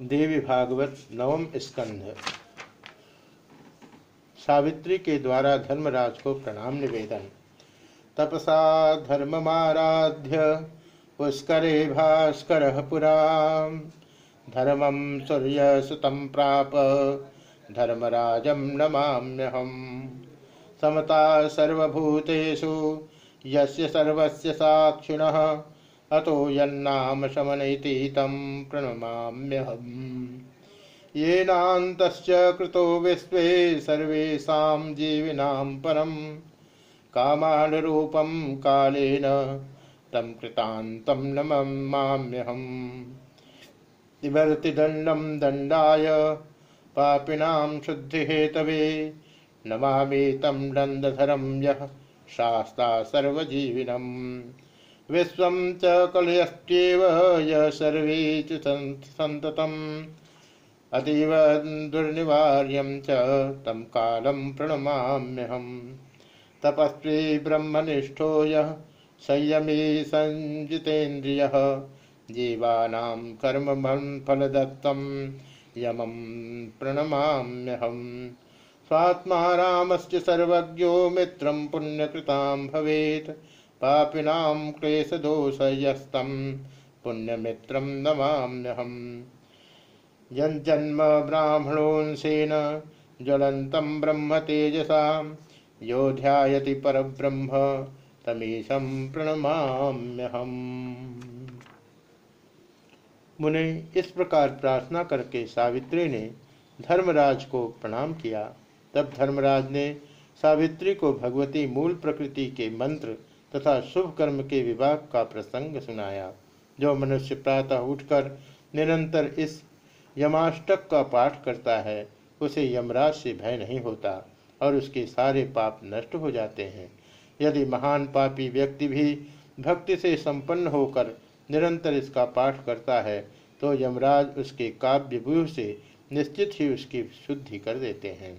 देवी भागवत नवम स्कंध। सावित्री के द्वारा धर्मराज को प्रणाम निवेदन। तपसा धर्ममाराध्य, पुष्करे भास्कर पुरा। धर्मम सूर्य सुतम प्राप धर्मराजम नमाम्यहम। समता सर्वभूतेषु, यस्य सर्वस्य साक्षिणः अतो यन्नाम शमनैति तं प्रणमाम्यहम्। येनान्तश्च कृतो विश्वे सर्वेषां जीविनां परं कामानुरूपं कालेन तं कृतान्तं नममाम्यहम् निवर्तिदण्डं दण्डाय पापिनां शुद्धिहेतवे नमामि तं दण्डधरं यः शास्ता सर्वजीविनम्। विश्व च कलयस्त्येव य सर्वे अतीव दुर्निवार्यं च तं कालं प्रणमाम्यहम्। तपस्वी ब्रह्मनिष्ठो यः संयमी संजितेन्द्रियः जीवानां कर्मफलदत्तं यमं प्रणमाम्यहम्। स्वात्मा रामस्य सर्वज्ञो मित्रं भवेत्। पापिनां क्लेशदोषयस्तं पुण्यमित्रं नमाम्यहम्। यज्जन्म ब्राह्मणोंसेन ज्वलन्तं ब्रह्म तेजसा यो ध्यायति परब्रह्म तमीशं प्रणमाम्यहम्। मुनि इस प्रकार प्रार्थना करके सावित्री ने धर्मराज को प्रणाम किया। तब धर्मराज ने सावित्री को भगवती मूल प्रकृति के मंत्र तथा शुभ कर्म के विभाग का प्रसंग सुनाया, जो मनुष्य प्रातः उठकर निरंतर इस यमाष्टक का पाठ करता है, उसे यमराज से भय नहीं होता और उसके सारे पाप नष्ट हो जाते हैं। यदि महान पापी व्यक्ति भी भक्ति से संपन्न होकर निरंतर इसका पाठ करता है तो यमराज उसके काव्य व्यूह से निश्चित ही उसकी शुद्धि कर देते हैं।